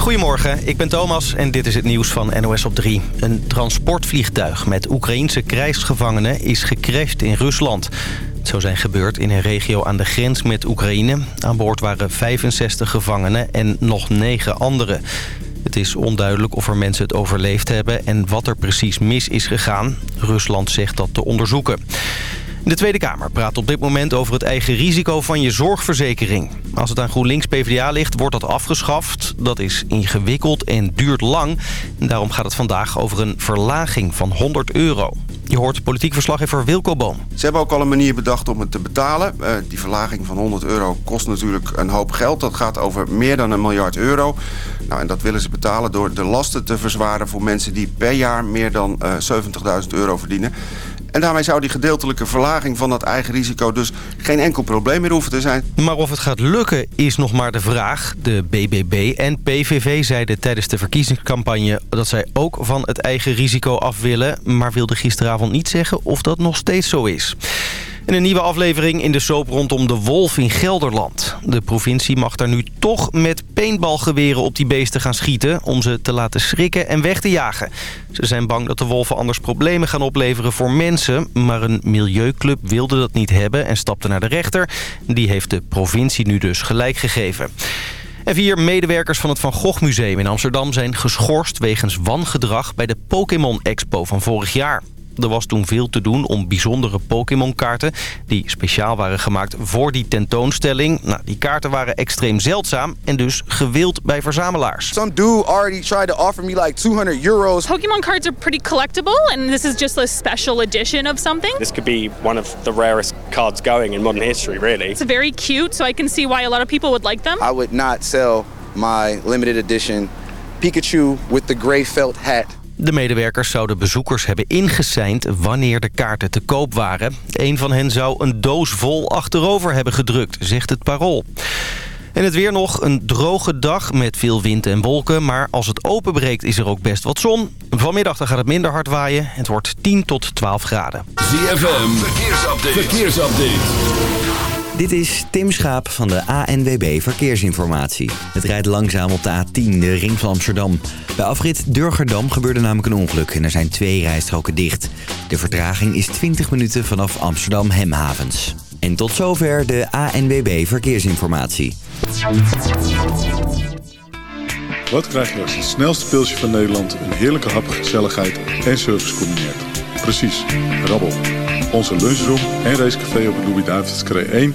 Goedemorgen, ik ben Thomas en dit is het nieuws van NOS op 3. Een transportvliegtuig met Oekraïense krijgsgevangenen is gecrashed in Rusland. Het zou zijn gebeurd in een regio aan de grens met Oekraïne. Aan boord waren 65 gevangenen en nog 9 anderen. Het is onduidelijk of er mensen het overleefd hebben en wat er precies mis is gegaan. Rusland zegt dat te onderzoeken. De Tweede Kamer praat op dit moment over het eigen risico van je zorgverzekering. Als het aan GroenLinks PvdA ligt, wordt dat afgeschaft. Dat is ingewikkeld en duurt lang. Daarom gaat het vandaag over een verlaging van 100 euro. Je hoort politiek verslaggever Wilco Boom. Ze hebben ook al een manier bedacht om het te betalen. Uh, die verlaging van 100 euro kost natuurlijk een hoop geld. Dat gaat over meer dan een miljard euro. Nou, en dat willen ze betalen door de lasten te verzwaren voor mensen die per jaar meer dan uh, 70.000 euro verdienen. En daarmee zou die gedeeltelijke verlaging van dat eigen risico dus geen enkel probleem meer hoeven te zijn. Maar of het gaat lukken is nog maar de vraag. De BBB en PVV zeiden tijdens de verkiezingscampagne dat zij ook van het eigen risico af willen. Maar wilden gisteravond niet zeggen of dat nog steeds zo is. En een nieuwe aflevering in de soap rondom de wolf in Gelderland. De provincie mag daar nu toch met paintballgeweren op die beesten gaan schieten... om ze te laten schrikken en weg te jagen. Ze zijn bang dat de wolven anders problemen gaan opleveren voor mensen... maar een milieuclub wilde dat niet hebben en stapte naar de rechter. Die heeft de provincie nu dus gelijk gegeven. En vier medewerkers van het Van Gogh Museum in Amsterdam zijn geschorst wegens wangedrag bij de Pokémon Expo van vorig jaar. Er was toen veel te doen om bijzondere Pokémon-kaarten... die speciaal waren gemaakt voor die tentoonstelling. Nou, die kaarten waren extreem zeldzaam en dus gewild bij verzamelaars. Some dude already tried to offer me like 200 euros. Pokémon cards are pretty collectible and this is just a special edition of something. This could be one of the rarest cards going in modern history, really. It's very cute, so I can see why a lot of people would like them. I would not sell my limited edition Pikachu with the gray felt hat de medewerkers zouden bezoekers hebben ingeseind wanneer de kaarten te koop waren. Een van hen zou een doos vol achterover hebben gedrukt, zegt het parool. En het weer nog een droge dag met veel wind en wolken. Maar als het openbreekt is er ook best wat zon. Vanmiddag gaat het minder hard waaien. Het wordt 10 tot 12 graden. ZFM, verkeersupdate. verkeersupdate. Dit is Tim Schaap van de ANWB Verkeersinformatie. Het rijdt langzaam op de A10, de ring van Amsterdam. Bij afrit Durgerdam gebeurde namelijk een ongeluk en er zijn twee rijstroken dicht. De vertraging is 20 minuten vanaf Amsterdam Hemhavens. En tot zover de ANWB Verkeersinformatie. Wat krijg je als het snelste pilsje van Nederland... een heerlijke hap, gezelligheid en service combineert? Precies, rabbel. Onze lunchroom en racecafé op het Louis-David's 1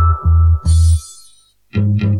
thank you.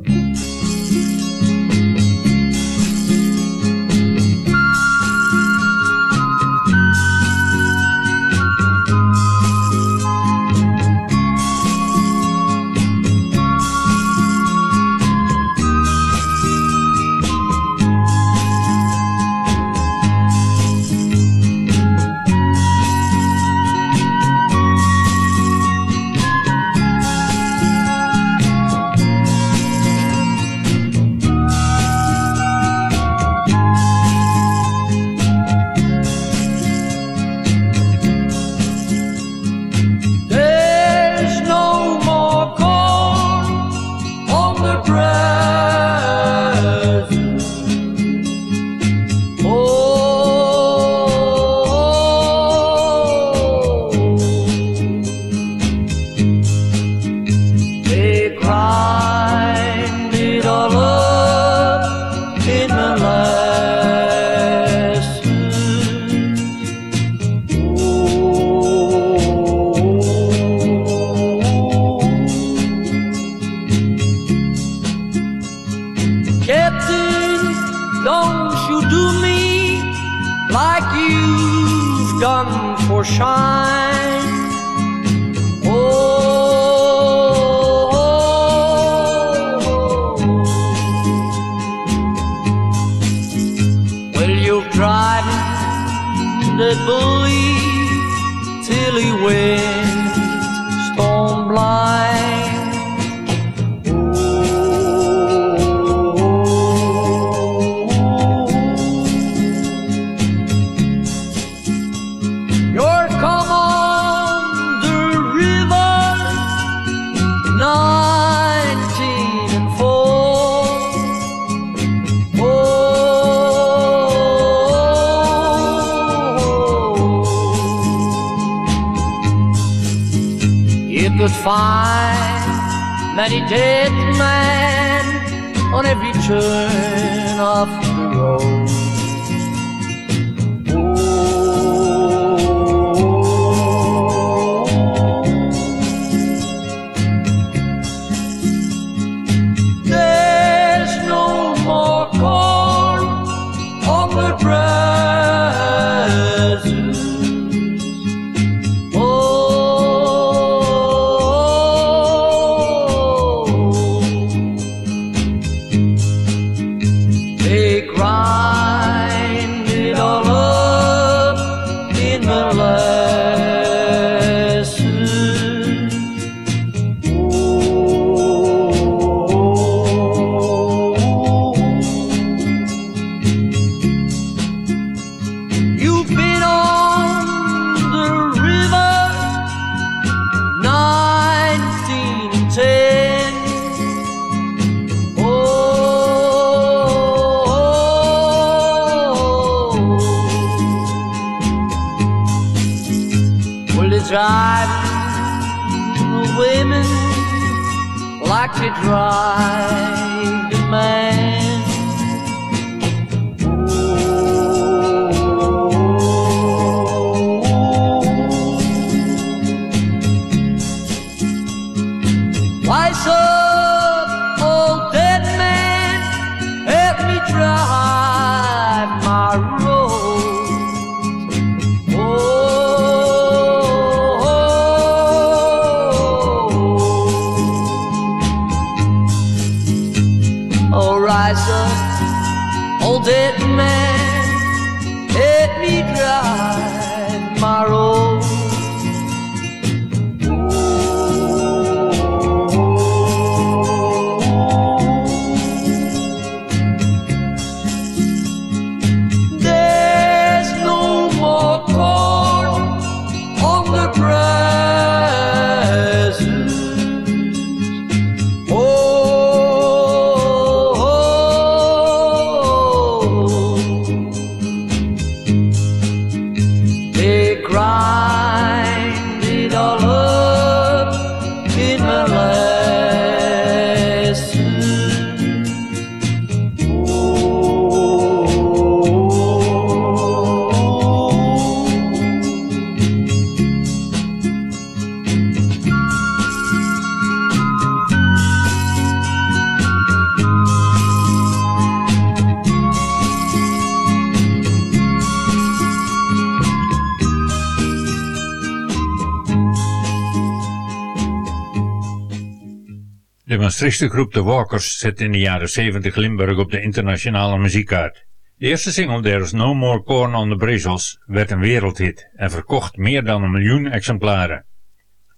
Maastrichtse groep The Walkers zette in de jaren 70 Limburg op de internationale muziekkaart. De eerste single There's No More Corn on the Brazos werd een wereldhit en verkocht meer dan een miljoen exemplaren.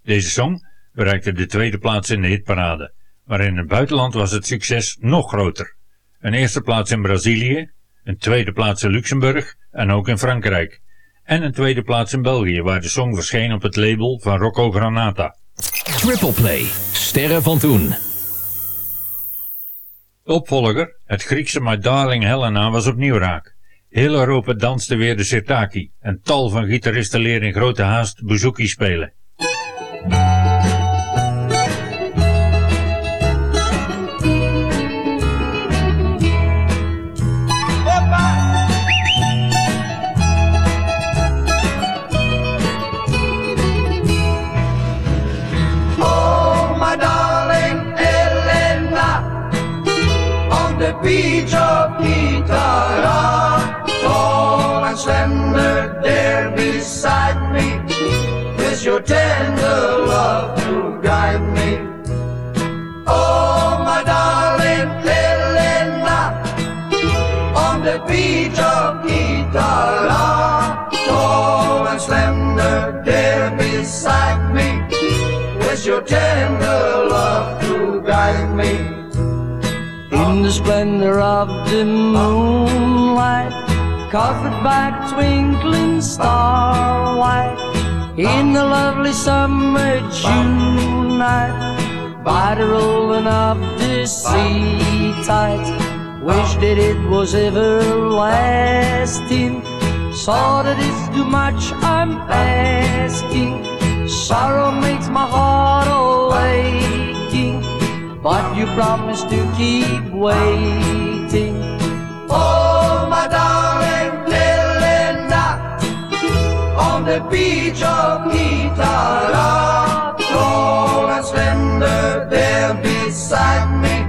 Deze song bereikte de tweede plaats in de hitparade, maar in het buitenland was het succes nog groter. Een eerste plaats in Brazilië, een tweede plaats in Luxemburg en ook in Frankrijk. En een tweede plaats in België, waar de song verscheen op het label van Rocco Granata. Triple Play. Sterren van toen. Opvolger, het Griekse My Darling Helena, was opnieuw raak. Heel Europa danste weer de sirtaki en tal van gitaristen leren in grote haast bouzouki spelen. Tender love to guide me. In the splendor of the moonlight, covered by twinkling starlight, in the lovely summer June night, by the rolling of the sea tides, wish that it was everlasting. Saw that it's too much I'm asking. Sorrow makes my heart aching, but you promised to keep waiting. Oh, my darling Helena, on the beach of Itala, tall and slender there beside me,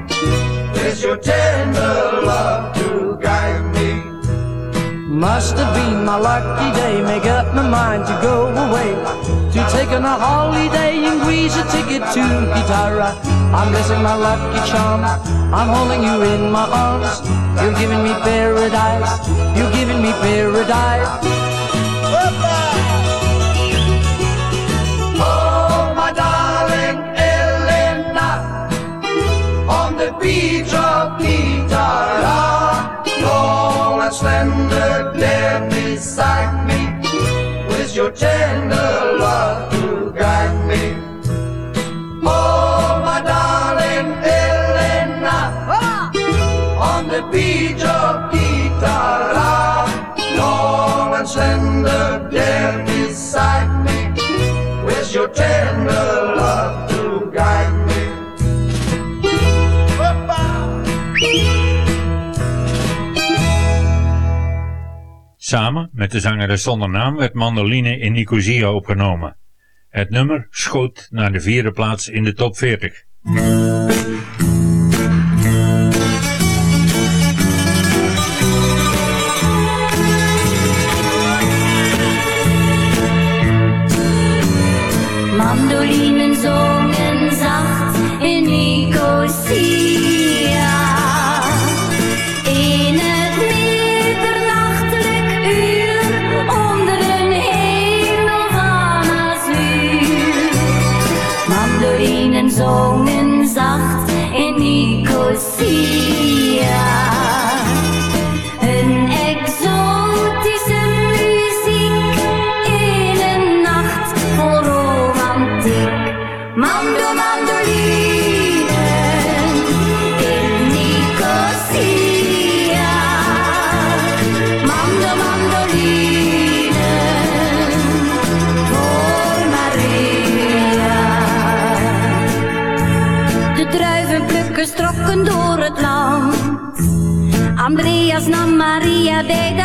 with your tender love. Must have been my lucky day, make up my mind to go away. To take on a holiday in Greece, a ticket to Guitarra. I'm blessing my lucky charm, I'm holding you in my arms. You're giving me paradise, you're giving me paradise. Oh, slender there beside me, with your tender love to guide me. Oh, my darling Elena, on the beach of Guitarra, tall and slender there beside me, with your tender Samen met de zangeres zonder naam werd Mandoline in Nicosia opgenomen. Het nummer schoot naar de vierde plaats in de top 40. Mandolinen zongen zacht in Nicosia. Maria Vega.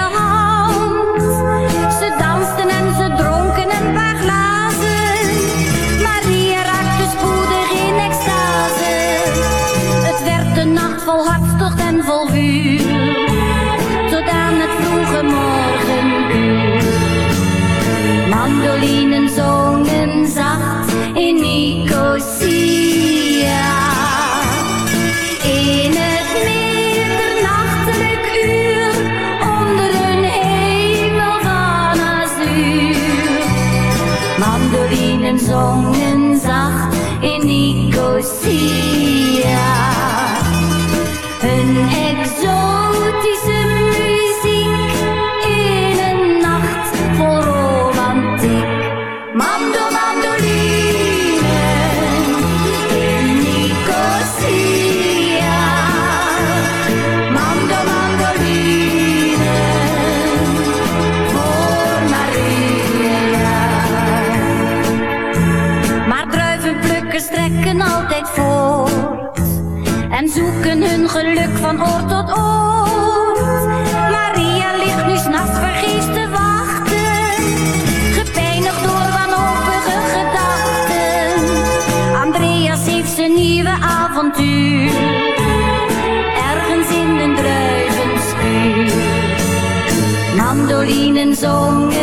Geluk van oord tot oord. Maria ligt nu s'nachts vergeefs te wachten, gepijnigd door wanhopige gedachten. Andreas heeft zijn nieuwe avontuur, ergens in een druivenschuur. Mandolinen zongen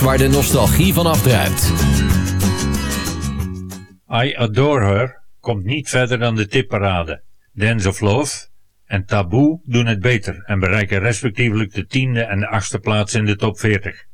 Waar de nostalgie van afdruipt. I Adore Her komt niet verder dan de tipparade. Dance of Love en Taboe doen het beter en bereiken respectievelijk de tiende en de achtste plaats in de top 40.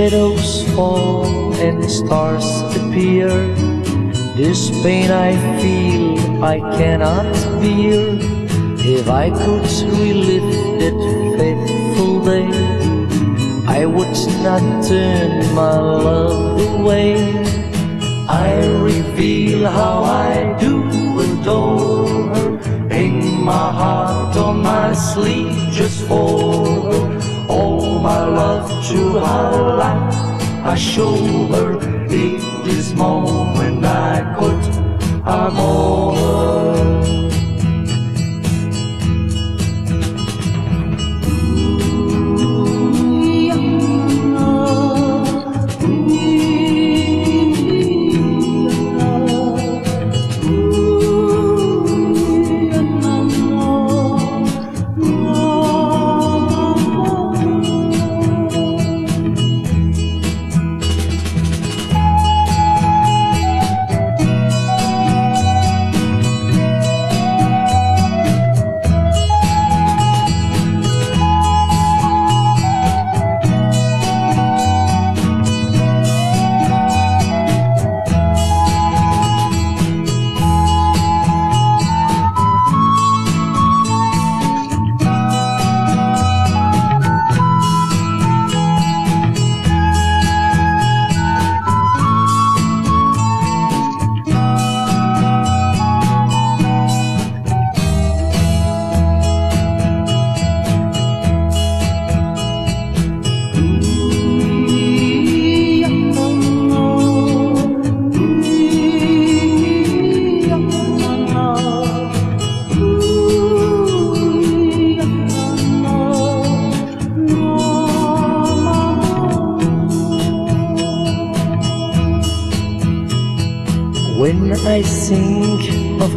Shadows fall and stars appear, this pain I feel I cannot bear. If I could relive that fateful day, I would not turn my love away. I reveal how I do adore her, hang my heart on my sleeve just for my love to her I show her in this moment I could. I'm over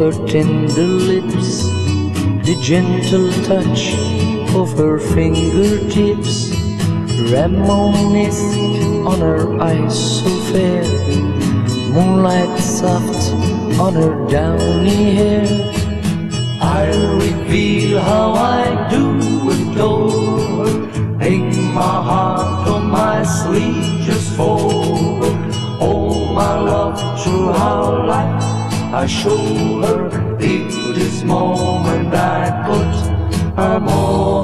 her tender lips, the gentle touch of her fingertips, reminisce on her eyes so fair, moonlight soft on her downy hair. I'll reveal how I do adore her, hang my heart on my sleeve just for. All my love through her I show her this moment I put her more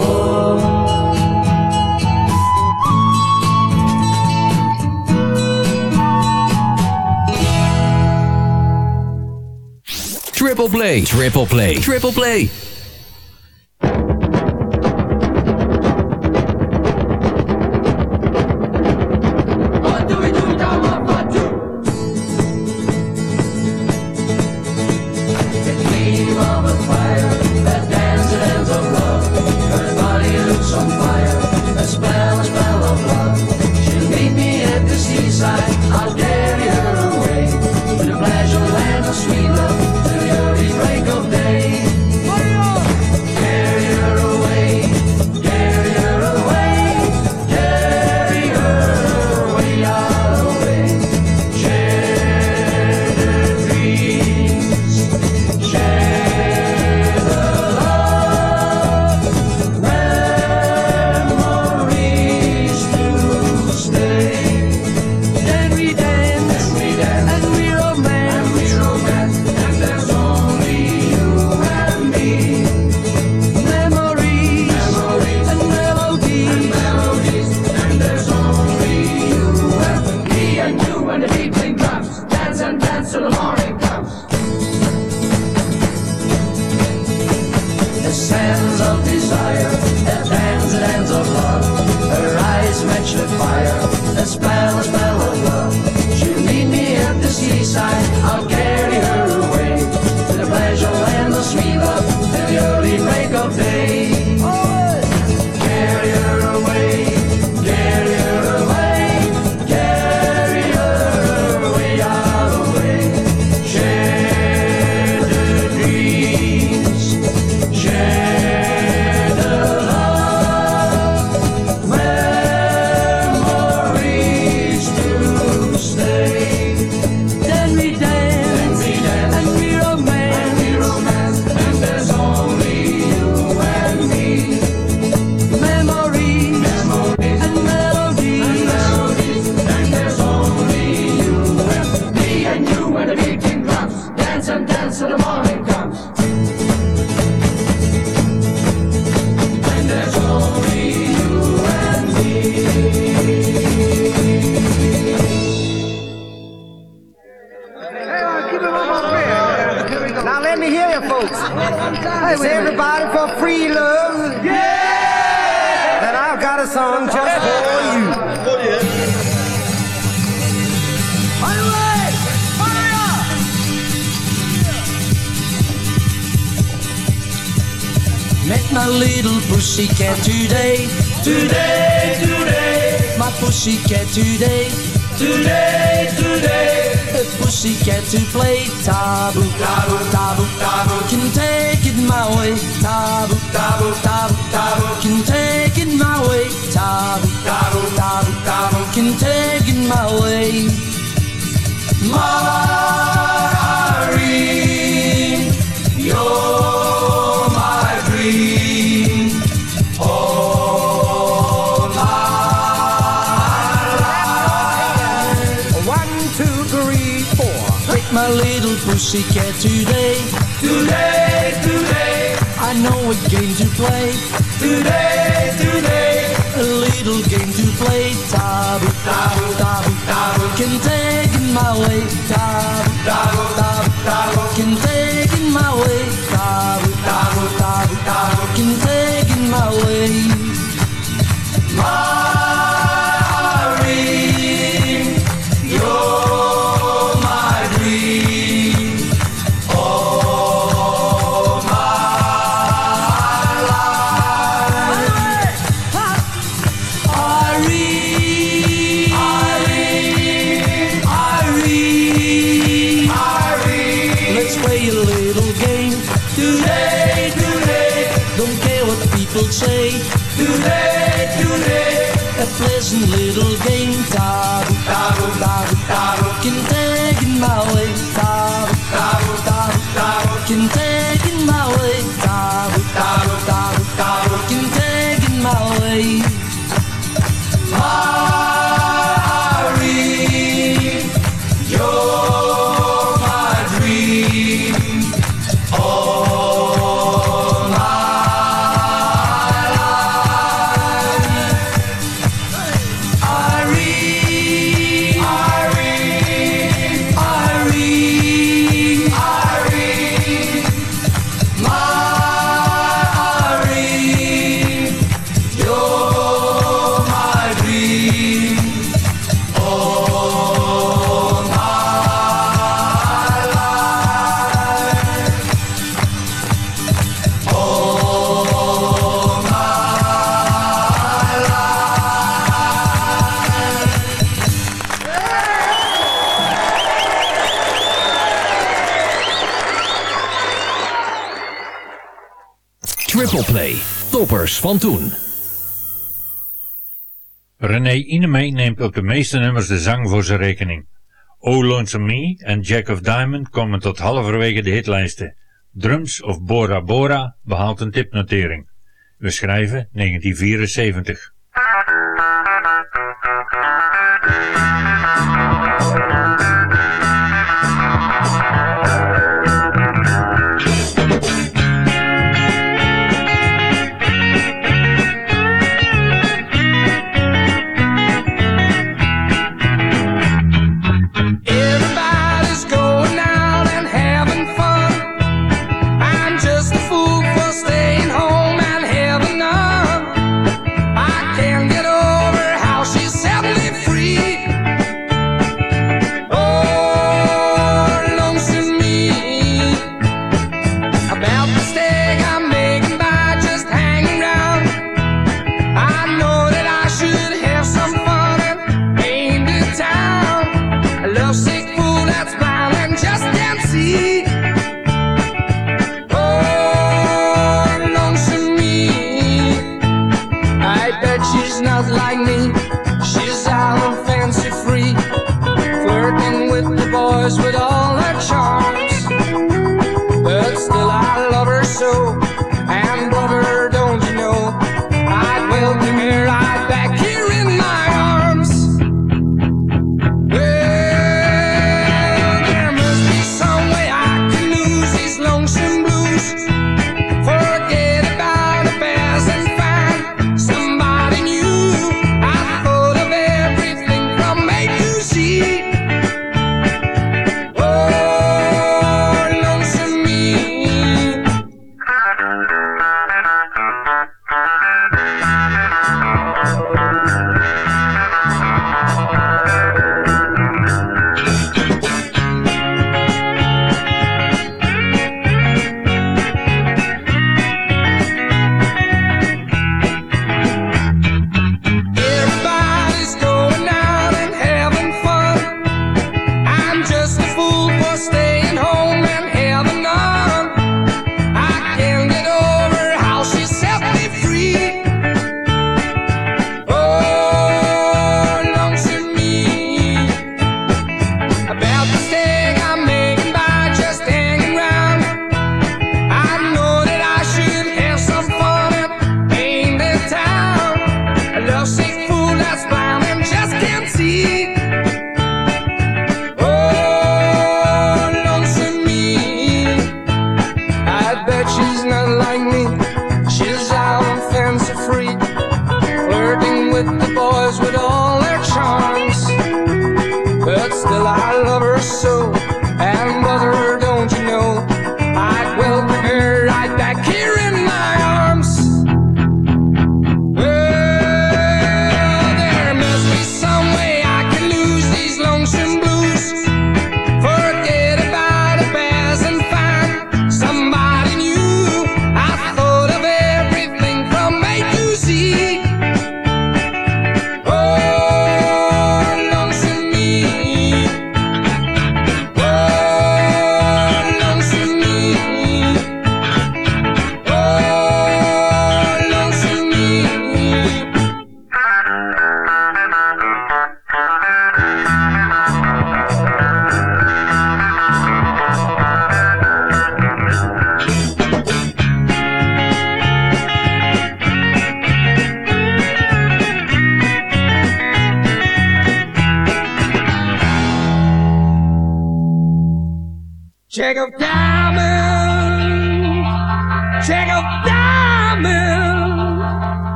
Triple Play. Triple Play. Triple Play. For free love. Yeah! And I've got a song just for you. Met my little pussycat today, today, today. My pussycat today, today, today. A pussycat to play taboo, taboo, taboo, taboo. Can take it my way, taboo, taboo, taboo, taboo. Can take it my way, taboo, taboo, taboo, taboo. Can take it my way. Maureen, pussycat today. Today, today. I know a game to play. Today, today. A little game to play. Taboo, taboo, taboo, taboo. Can take my way. Don't care what people say. Too late, too late. A pleasant little game. Taro, taro, taro, taro. Can take my way. Taro, taro, taro, taro. Can take Van toen. René Inemey neemt op de meeste nummers de zang voor zijn rekening. Oh Lonesome Me en Jack of Diamond komen tot halverwege de hitlijsten. Drums of Bora Bora behaalt een tipnotering. We schrijven 1974.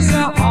is not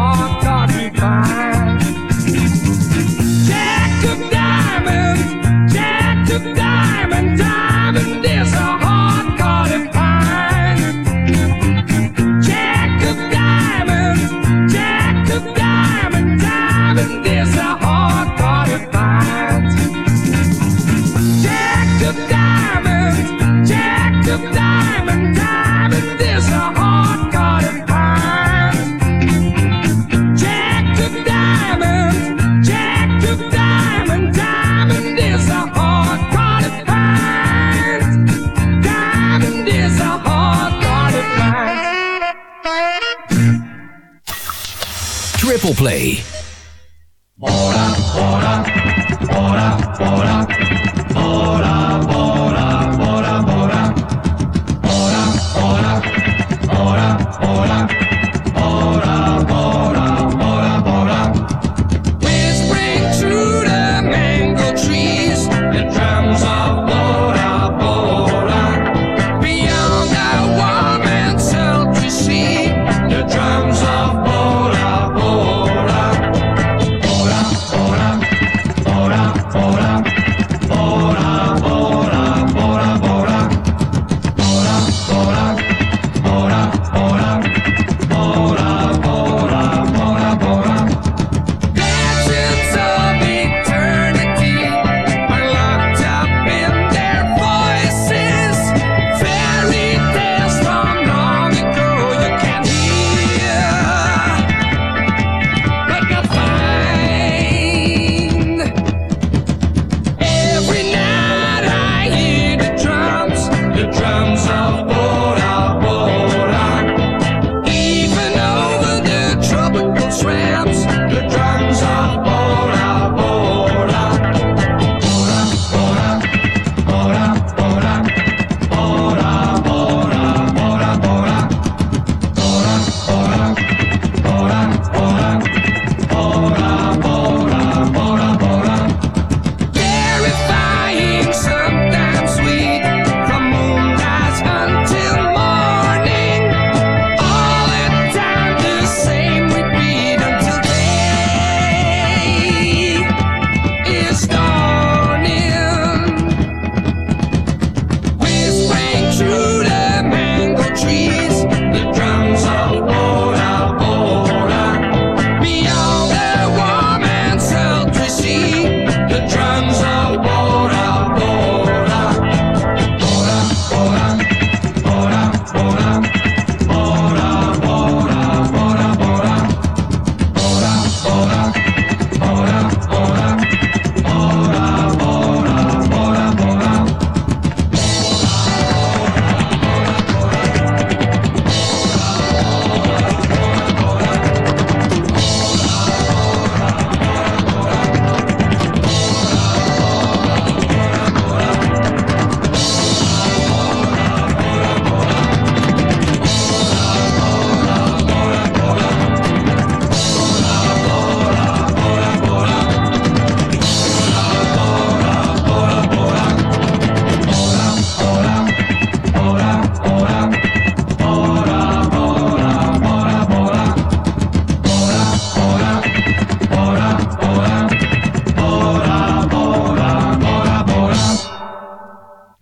Play.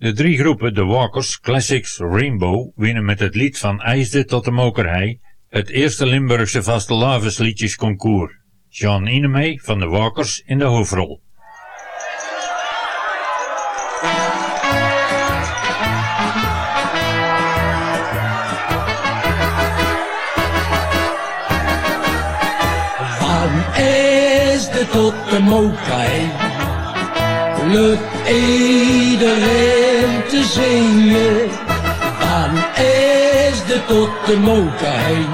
De drie groepen The Walkers, Classics, Rainbow winnen met het lied van IJsde tot de Mokerhei het eerste Limburgse vastelavondsliedjesconcours. John Inemey van The Walkers in de hoofdrol. Van Esde tot de Mokai lukt iedereen te zingen. Van Esde tot de Mokai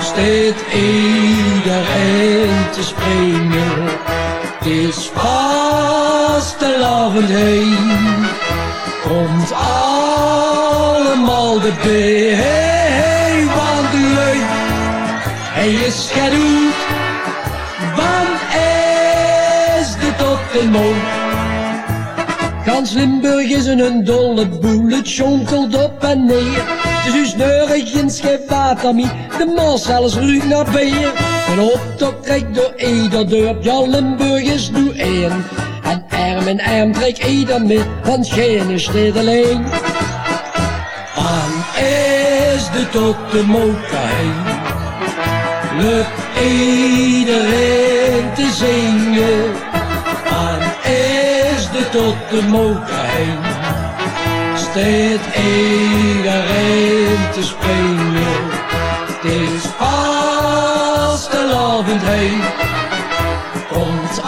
steekt iedereen te springen. Het is vastelavond heen, komt allemaal de been, want leuk, hij is gedoet, De Mokai. Gans Limburg is een dolle boel, het jonkelt op en neer. Het is dus neurig in Schevatamie, de Maas zelfs ruikt naar beer. Een optocht trekt door ieder dorp, ja Limburg is nu één. En arm in arm trekt ieder mee, want geen is dit alleen. Van Esde tot de Mokai, lukt iedereen te zingen. Tot de Mokai, steekt iedereen te springen. Het is vastelavond heen, komt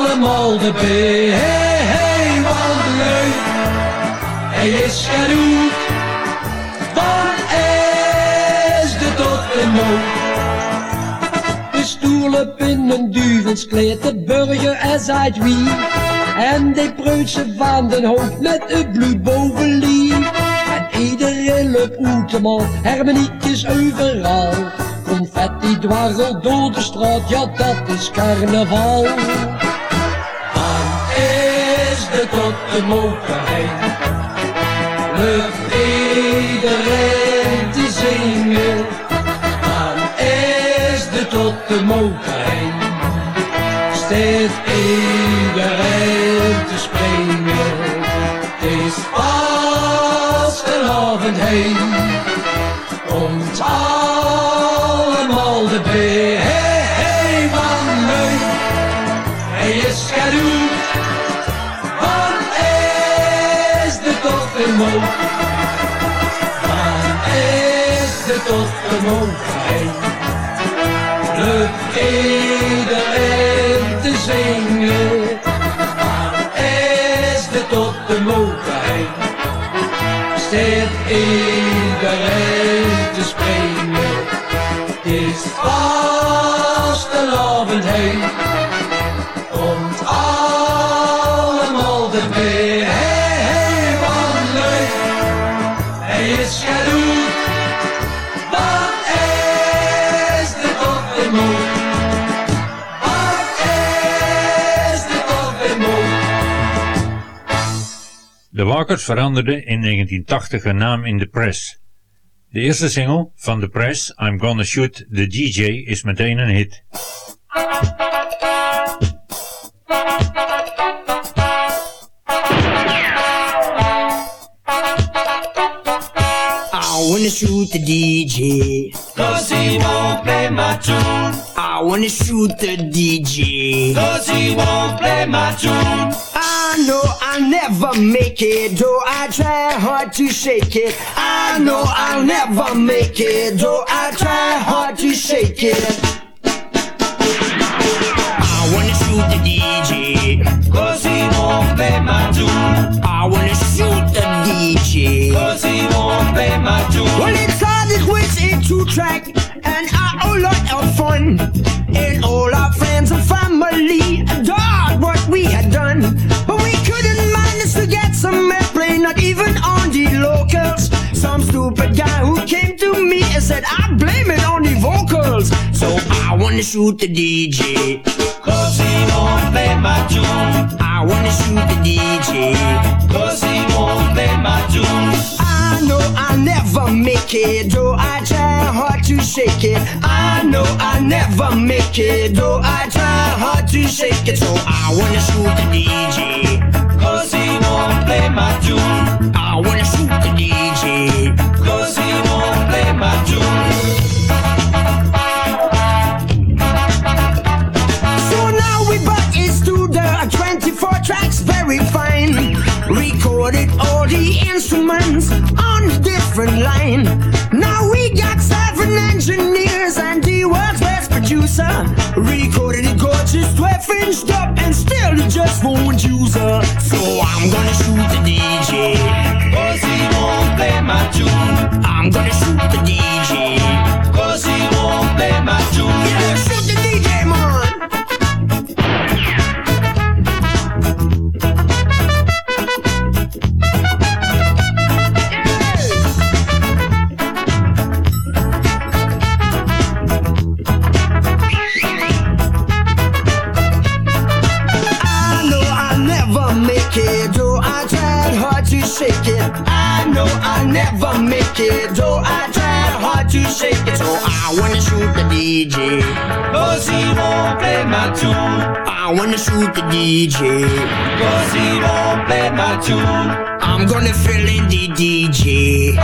allemaal de bee. Hey, hey, wat leuk, hij is gedoet, stoelen in een duvelskleed, de burger en zijt wie. En die preutsen van den hoofd met het bloed bovenlief. En iedereen loopt uit de man, hermenietjes overal. Confetti dwarrelt door de straat, ja dat is carnaval. Van Esde tot de Mokerhei, De Mokerhei, steekt iedereen te springen. Het is vastelavond heen, komt allemaal de wat leuk, hij is van Esde tot de Mokerhei. Van Esde tot de Mokerhei iedereen te zingen. Van Esde tot de Mokai, steekt iedereen te springen. Het is vastelavond heen, komt De Walkers veranderden in 1980 hun naam in The Press. De eerste single van The Press, I'm Gonna Shoot the DJ, is meteen een hit. I wanna shoot the DJ. Cause he won't play my tune. I wanna shoot the DJ. Cause he won't play my tune. I know I'll never make it, though I try hard to shake it. I know I'll never make it, though I try hard to shake it. I wanna shoot the DJ. Cause he won't play my tune. I wanna shoot the DJ. Cause he won't play my tune. Well, it started with a two track and a lot of fun. And all our friends and family adored what we had done. Not even on the locals. Some stupid guy who came to me and said, I blame it on the vocals. So I wanna shoot the DJ. Cause he won't play my tune. I wanna shoot the DJ. Cause he won't play my tune. I know I'll never make it, though I try hard to shake it. I know I'll never make it, though I try hard to shake it. So I wanna shoot the DJ. Cause don't play my tune. I wanna shoot the DJ. Cause he don't play my tune. So now we 24 tracks, very fine. Recorded all the instruments on different line. Now we got seven engineers producer. Recorded it gorgeous, 12 inch up, and still it just won't use her. So I'm gonna shoot the DJ. Cause he won't play my tune. I'm gonna shoot the DJ. My tune. I wanna shoot the DJ, cause he won't play my tune. I'm gonna fill in the DJ.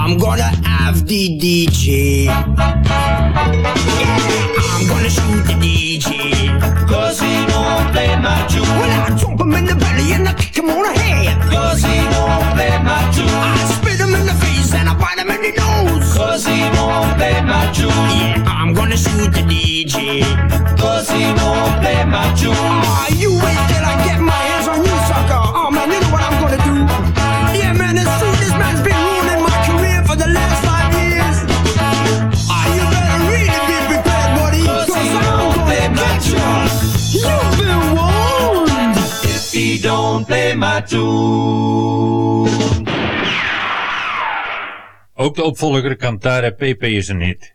I'm gonna have the DJ. I'm gonna shoot the DJ. Cause he won't play my tune. Well, I jump him in the belly and I kick him on the head. Cause he won't play my tune. I spit him in the face and I bite him in the nose. Cause he won't play my tune. Yeah, Gonna shoot the DJ. Cause he won't play my tune. Ah, you wait till I get my hands on you, sucker. Oh man, you know what I'm gonna do. Yeah, man, it's true. This man's been ruining my career for the last five years. Ah, you better really be prepared, buddy. Cause I'm gonna get you. You've been warned. If he don't play my tune. Ook de opvolger Cantare PP is een hit.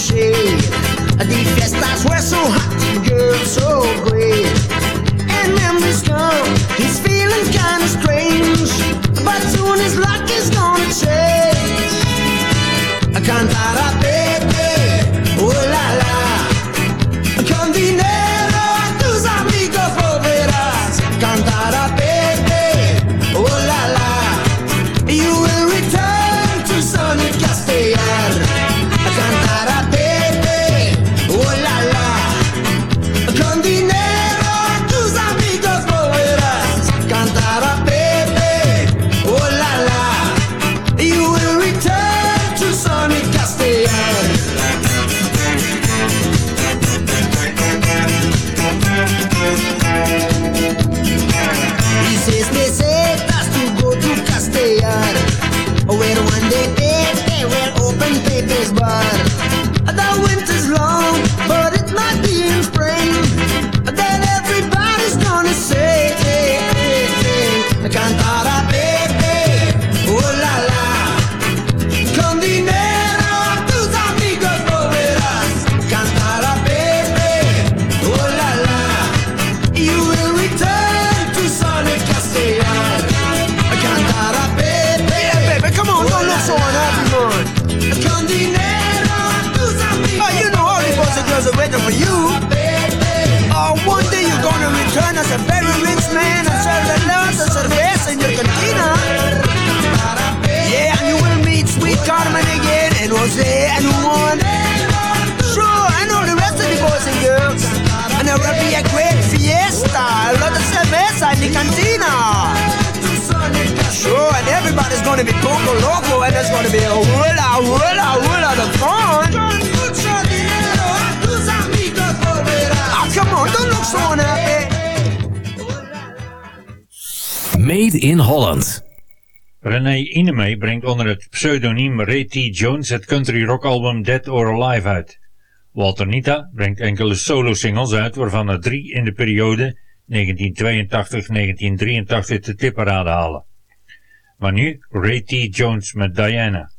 shade. The fiestas were so hot, girls so great. And memories come, he's feeling kinda strange. But soon his luck is gonna change. The waiting for you. Oh, one day you're gonna return as a very rich man And serve the lots of cerveza in your cantina. Yeah, and you will meet sweet Carmen again And Jose and Juan. Sure, and all the rest of the boys and girls. And there will be a great fiesta A lot of cerveza in the cantina. Sure, and everybody's gonna be poco loco And there's gonna be a hula, hula, hula, the fun Oh, come on, don't look so unhappy Made in Holland. René Inemey brengt onder het pseudoniem Ray T. Jones het country rock album Dead or Alive uit. Walter Nita brengt enkele solo-singles uit, waarvan er drie in de periode 1982-1983 de tipparade halen. Maar nu Ray T. Jones met Diana.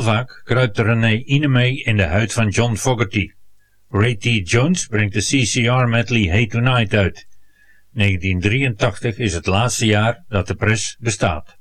Heel vaak kruipt René Inemee in de huid van John Fogerty. Ray T. Jones brengt de CCR medley Hey Tonight uit. 1983 is het laatste jaar dat de pres bestaat.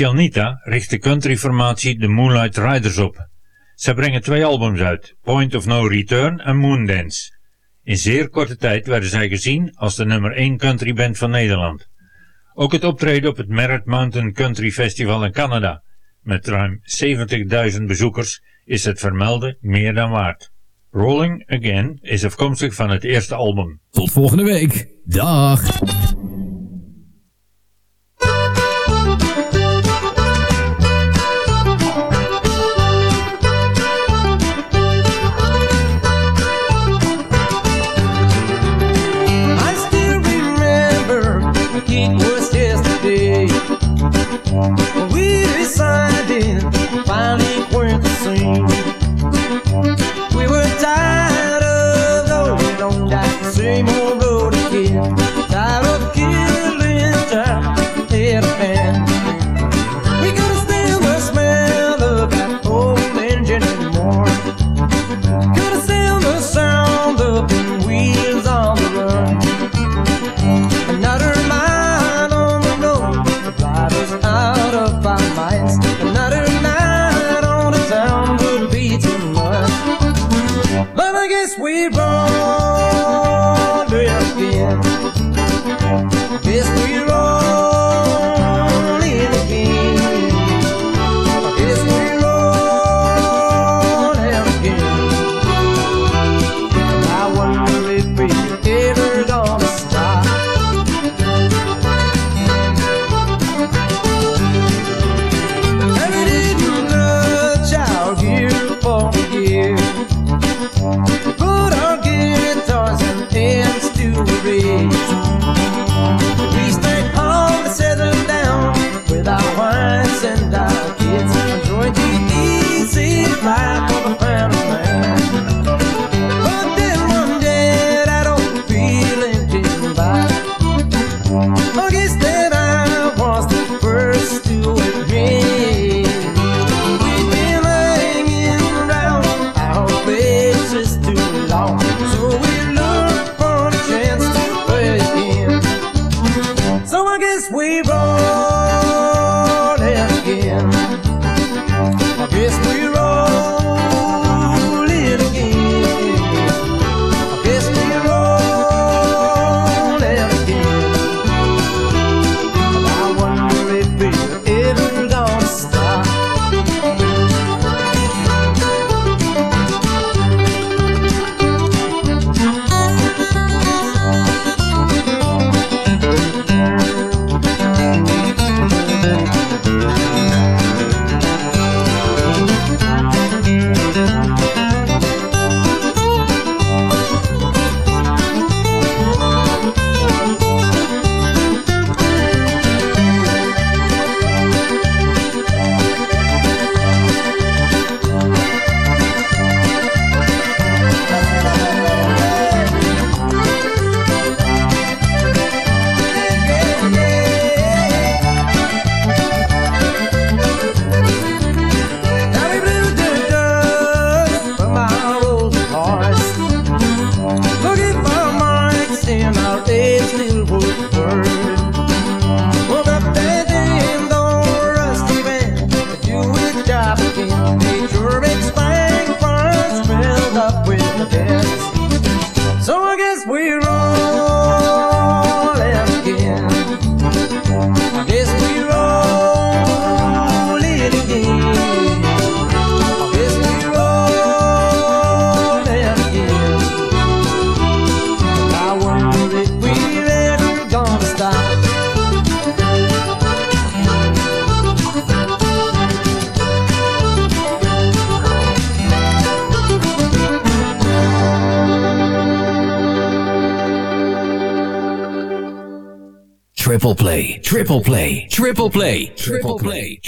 Michel Nita richt de countryformatie de Moonlight Riders op. Zij brengen twee albums uit, Point of No Return en Moondance. In zeer korte tijd werden zij gezien als de nummer 1 countryband van Nederland. Ook het optreden op het Merritt Mountain Country Festival in Canada, met ruim 70.000 bezoekers, is het vermelden meer dan waard. Rolling Again is afkomstig van het eerste album. Tot volgende week. Dag. We decided finally went the same. We were tired of going on that same old road again, tired of killing time a band.